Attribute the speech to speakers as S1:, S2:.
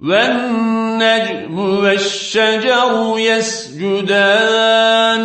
S1: والنجم والشجر يسجدان.